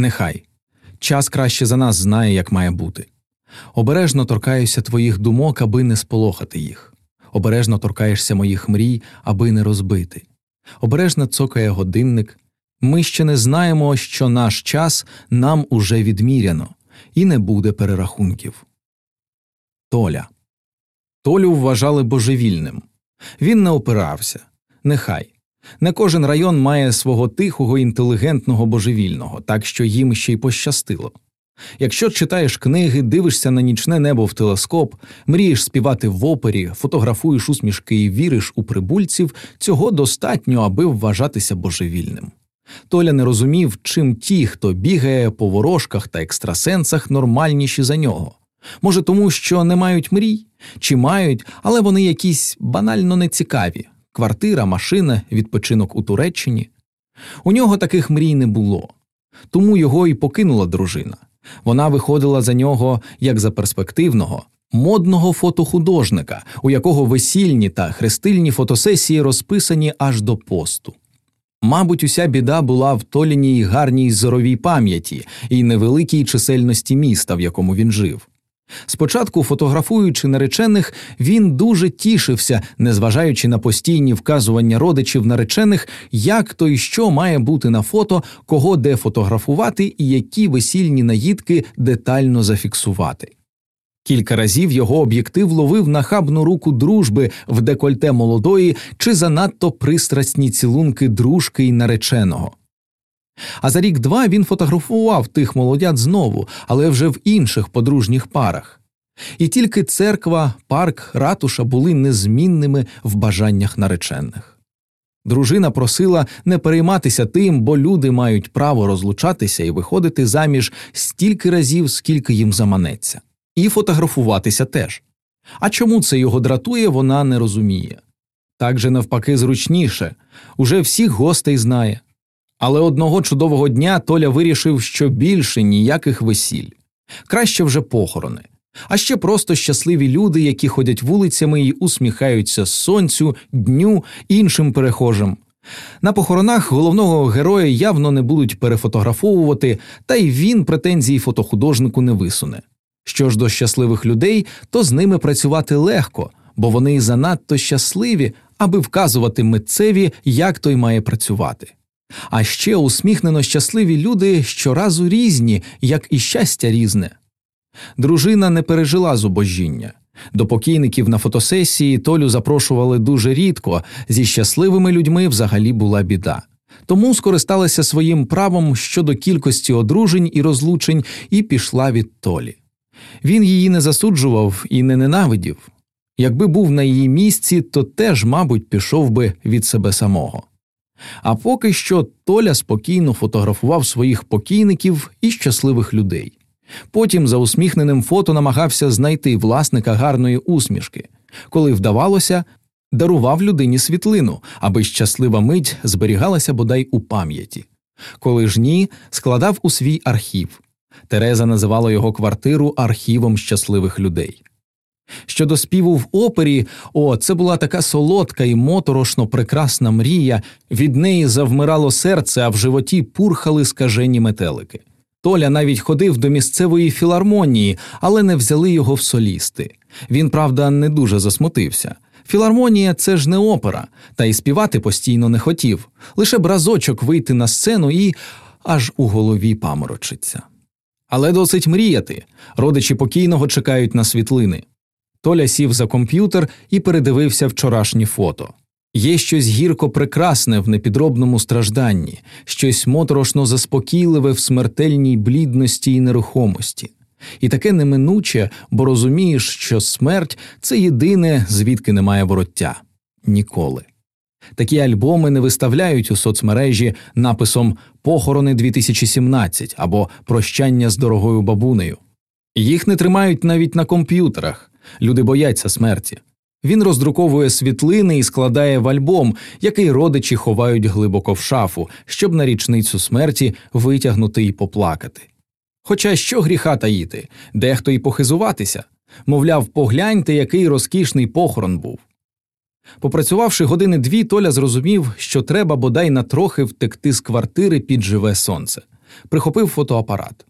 Нехай час краще за нас знає, як має бути. Обережно торкаюся твоїх думок, аби не сполохати їх. Обережно торкаєшся моїх мрій, аби не розбити. Обережно цокає годинник. Ми ще не знаємо, що наш час нам уже відміряно, і не буде перерахунків. Толя. Толю вважали божевільним. Він не опирався. Нехай. Не кожен район має свого тихого, інтелігентного божевільного, так що їм ще й пощастило. Якщо читаєш книги, дивишся на нічне небо в телескоп, мрієш співати в опері, фотографуєш усмішки і віриш у прибульців, цього достатньо, аби вважатися божевільним. Толя не розумів, чим ті, хто бігає по ворожках та екстрасенсах, нормальніші за нього. Може, тому що не мають мрій, чи мають, але вони якісь банально нецікаві квартира, машина, відпочинок у Туреччині. У нього таких мрій не було, тому його і покинула дружина. Вона виходила за нього як за перспективного, модного фотохудожника, у якого весільні та хрестильні фотосесії розписані аж до посту. Мабуть, уся біда була в толіній гарній зоровій пам'яті і невеликій чисельності міста, в якому він жив. Спочатку, фотографуючи наречених, він дуже тішився, незважаючи на постійні вказування родичів наречених, як то і що має бути на фото, кого де фотографувати і які весільні наїдки детально зафіксувати. Кілька разів його об'єктив ловив нахабну руку дружби в декольте молодої чи занадто пристрасні цілунки дружки й нареченого. А за рік два він фотографував тих молодят знову, але вже в інших подружніх парах. І тільки церква, парк, ратуша були незмінними в бажаннях наречених. Дружина просила не перейматися тим, бо люди мають право розлучатися і виходити заміж стільки разів, скільки їм заманеться, і фотографуватися теж. А чому це його дратує, вона не розуміє. Так же навпаки зручніше уже всіх гостей знає. Але одного чудового дня Толя вирішив, що більше ніяких весіль, краще вже похорони, а ще просто щасливі люди, які ходять вулицями і усміхаються сонцю, дню, іншим перехожим. На похоронах головного героя явно не будуть перефотографовувати, та й він претензії фотохудожнику не висуне. Що ж до щасливих людей, то з ними працювати легко, бо вони занадто щасливі, аби вказувати митцеві, як той має працювати. А ще усміхнено щасливі люди щоразу різні, як і щастя різне. Дружина не пережила зубожіння. До покійників на фотосесії Толю запрошували дуже рідко, зі щасливими людьми взагалі була біда. Тому скористалася своїм правом щодо кількості одружень і розлучень і пішла від Толі. Він її не засуджував і не ненавидів. Якби був на її місці, то теж, мабуть, пішов би від себе самого. А поки що Толя спокійно фотографував своїх покійників і щасливих людей. Потім за усміхненим фото намагався знайти власника гарної усмішки. Коли вдавалося, дарував людині світлину, аби щаслива мить зберігалася бодай у пам'яті. Коли ж ні, складав у свій архів. Тереза називала його квартиру архівом щасливих людей. Щодо співу в опері, о, це була така солодка і моторошно прекрасна мрія, від неї завмирало серце, а в животі пурхали скажені метелики. Толя навіть ходив до місцевої філармонії, але не взяли його в солісти. Він, правда, не дуже засмутився. Філармонія це ж не опера, та й співати постійно не хотів, лише б разочок вийти на сцену і аж у голові паморочиться. Але досить мріяти. Родичі покійного чекають на світлини. Толя сів за комп'ютер і передивився вчорашні фото. Є щось гірко прекрасне в непідробному стражданні, щось моторошно заспокійливе в смертельній блідності і нерухомості, і таке неминуче, бо розумієш, що смерть це єдине, звідки немає вороття ніколи. Такі альбоми не виставляють у соцмережі написом Похорони 2017 або Прощання з дорогою бабунею. Їх не тримають навіть на комп'ютерах. Люди бояться смерті. Він роздруковує світлини і складає в альбом, який родичі ховають глибоко в шафу, щоб на річницю смерті витягнути і поплакати. Хоча що гріха таїти, дехто й похизуватися мовляв, погляньте, який розкішний похорон був. Попрацювавши години дві, Толя зрозумів, що треба бодай на трохи втекти з квартири під живе сонце. Прихопив фотоапарат.